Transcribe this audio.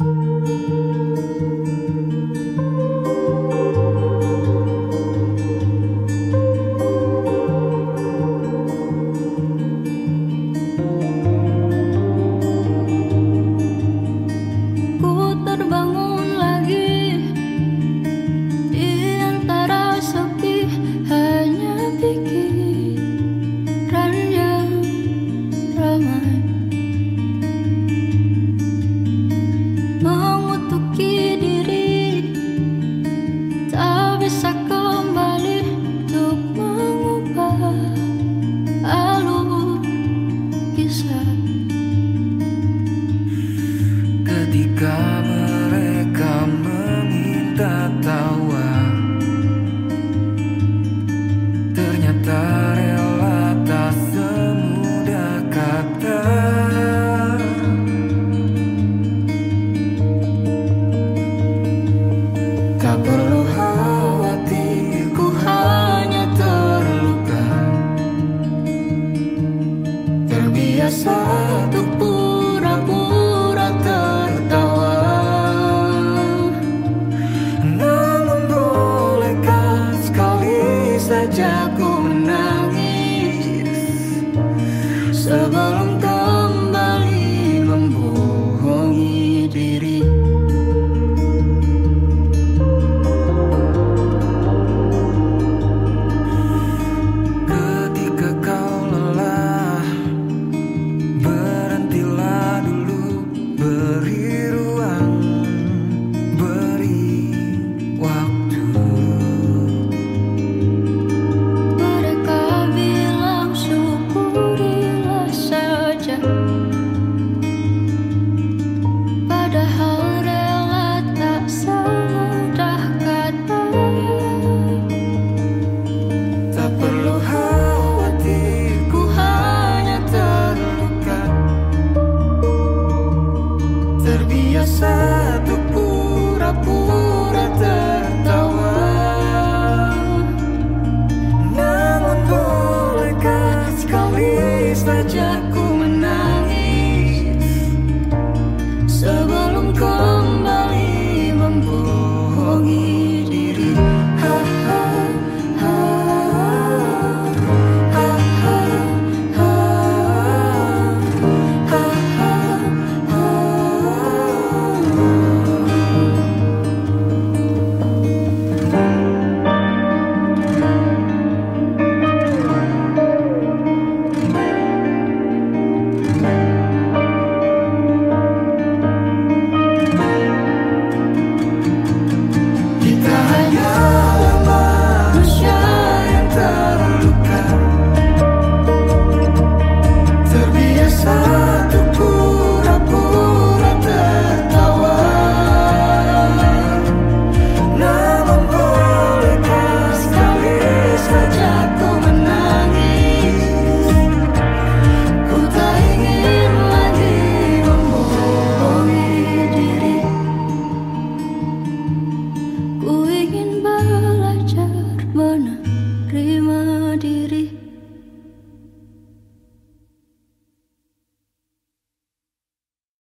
Música bisa kembali untuk mengubah alur kisah ketika mereka meminta tawa ternyata rela tak semudah kata tak pesado Quiero nadiri